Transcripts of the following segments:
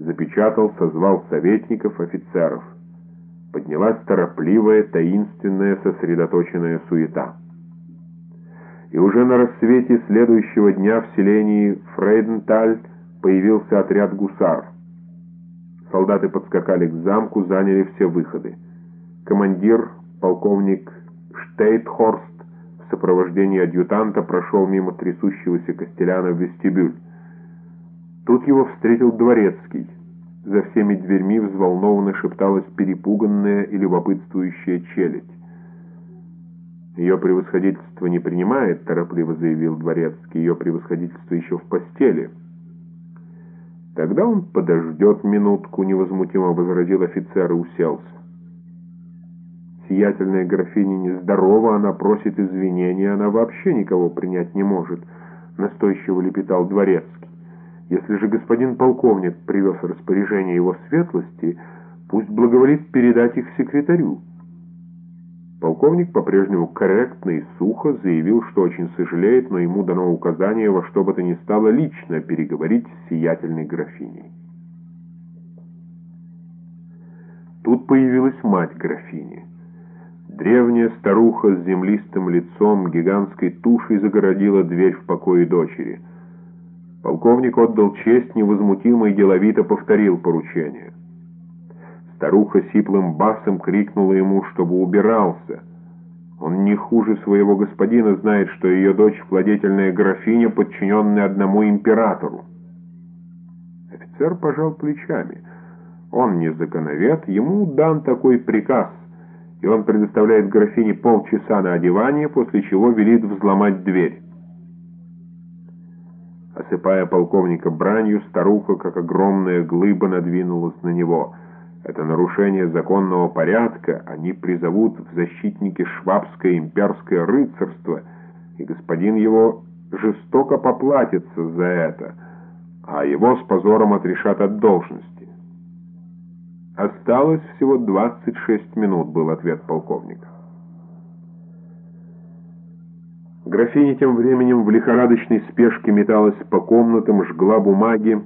запечатал, созвал советников, офицеров. Поднялась торопливая, таинственная, сосредоточенная суета. И уже на рассвете следующего дня в селении Фрейденталь появился отряд гусар. Солдаты подскакали к замку, заняли все выходы. Командир, полковник Штейтхорст, в сопровождении адъютанта прошел мимо трясущегося Костеляна в вестибюль. Тут его встретил дворецкий. За всеми дверьми взволнованно шепталась перепуганная и любопытствующая челядь. «Ее превосходительство не принимает», — торопливо заявил дворецкий. «Ее превосходительство еще в постели». «Тогда он подождет минутку», — невозмутимо возразил офицер и уселся. «Сиятельная графиня нездорова, она просит извинения, она вообще никого принять не может», — настойчиво лепетал дворецкий. «Если же господин полковник привез распоряжение его светлости, пусть благоволит передать их секретарю». Полковник по-прежнему корректно и сухо заявил, что очень сожалеет, но ему дано указание во что бы то ни стало лично переговорить с сиятельной графиней. Тут появилась мать графини. Древняя старуха с землистым лицом, гигантской тушей загородила дверь в покое дочери. Полковник отдал честь, невозмутимо и деловито повторил поручение. Старуха сиплым басом крикнула ему, чтобы убирался. Он не хуже своего господина знает, что ее дочь владетельная графиня, подчиненная одному императору. Офицер пожал плечами. Он не законовед, ему дан такой приказ, и он предоставляет графине полчаса на одевание, после чего велит взломать дверь. Осыпая полковника бранью, старуха, как огромная глыба, надвинулась на него — это нарушение законного порядка, они призовут в защитники швабское имперское рыцарство, и господин его жестоко поплатится за это, а его с позором отрешат от должности. «Осталось всего 26 минут», — был ответ полковника. Графиня тем временем в лихорадочной спешке металась по комнатам, жгла бумаги,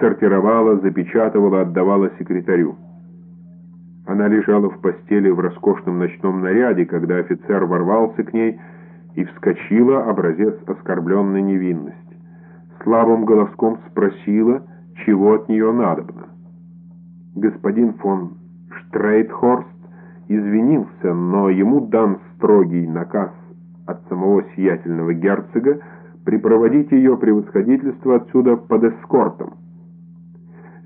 сортировала, запечатывала, отдавала секретарю. Она лежала в постели в роскошном ночном наряде, когда офицер ворвался к ней и вскочила, образец оскорбленной невинности. Слабым голоском спросила, чего от нее надобно. Господин фон Штрейтхорст извинился, но ему дан строгий наказ от самого сиятельного герцога припроводить ее превосходительство отсюда под эскортом.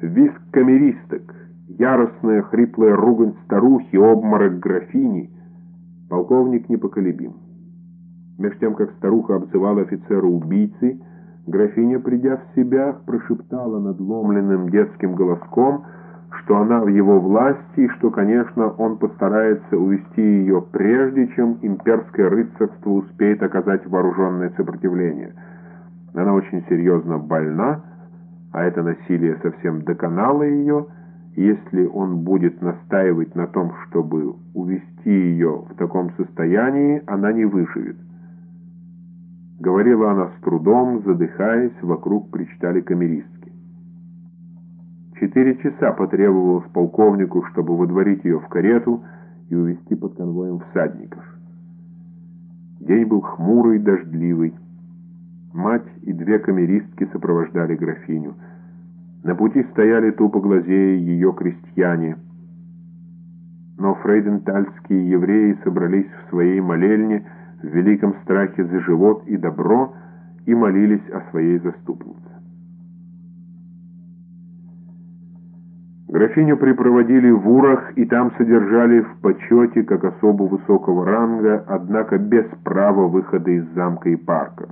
Виск камеристок, яростная хриплая ругань старухи, обморок графини. Полковник непоколебим. Меж тем, как старуха обзывала офицера убийцей, графиня, придя в себя, прошептала надломленным детским голоском, что она в его власти и что, конечно, он постарается увести ее прежде, чем имперское рыцарство успеет оказать вооруженное сопротивление. Она очень серьезно больна, а это насилие совсем доконало ее, если он будет настаивать на том, чтобы увести ее в таком состоянии, она не выживет. Говорила она с трудом, задыхаясь, вокруг причитали камеристки. Четыре часа потребовалось полковнику, чтобы выдворить ее в карету и увести под конвоем всадников. День был хмурый, дождливый. Мать и две камеристки сопровождали графиню. На пути стояли тупо глазея ее крестьяне. Но фрейдентальские евреи собрались в своей молельне в великом страхе за живот и добро и молились о своей заступнице. Графиню припроводили в Урах и там содержали в почете как особу высокого ранга, однако без права выхода из замка и парка.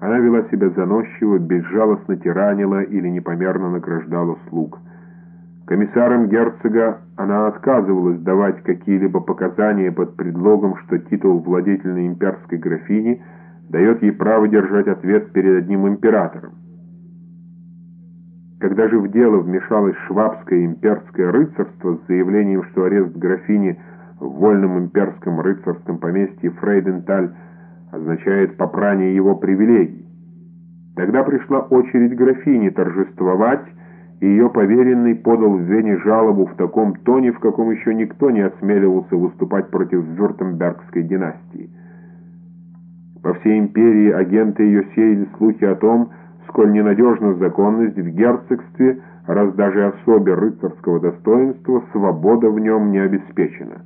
Она вела себя заносчиво, безжалостно тиранила или непомерно награждала слуг. Комиссарам герцога она отказывалась давать какие-либо показания под предлогом, что титул владетельной имперской графини дает ей право держать ответ перед одним императором. Когда же в дело вмешалось швабское имперское рыцарство с заявлением, что арест графини в вольном имперском рыцарском поместье Фрейденталь означает попрание его привилегий. Тогда пришла очередь графини торжествовать, и ее поверенный подал в Вене жалобу в таком тоне, в каком еще никто не осмеливался выступать против Вюртембергской династии. По всей империи агенты ее сеяли слухи о том, сколь ненадежна законность в герцогстве, раз даже особе рыцарского достоинства свобода в нем не обеспечена.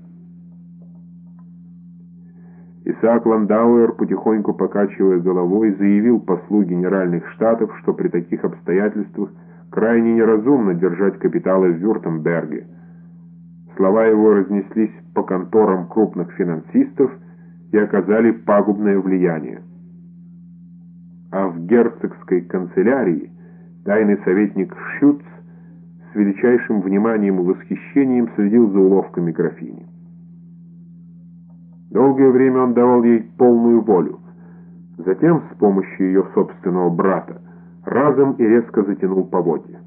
Исаак Ландауэр, потихоньку покачивая головой, заявил послу генеральных штатов, что при таких обстоятельствах крайне неразумно держать капиталы в Вюртемберге. Слова его разнеслись по конторам крупных финансистов и оказали пагубное влияние. Герцогской канцелярии тайный советник Шюц с величайшим вниманием и восхищением следил за уловками графини. Долгое время он давал ей полную волю. Затем, с помощью ее собственного брата, разом и резко затянул поводья.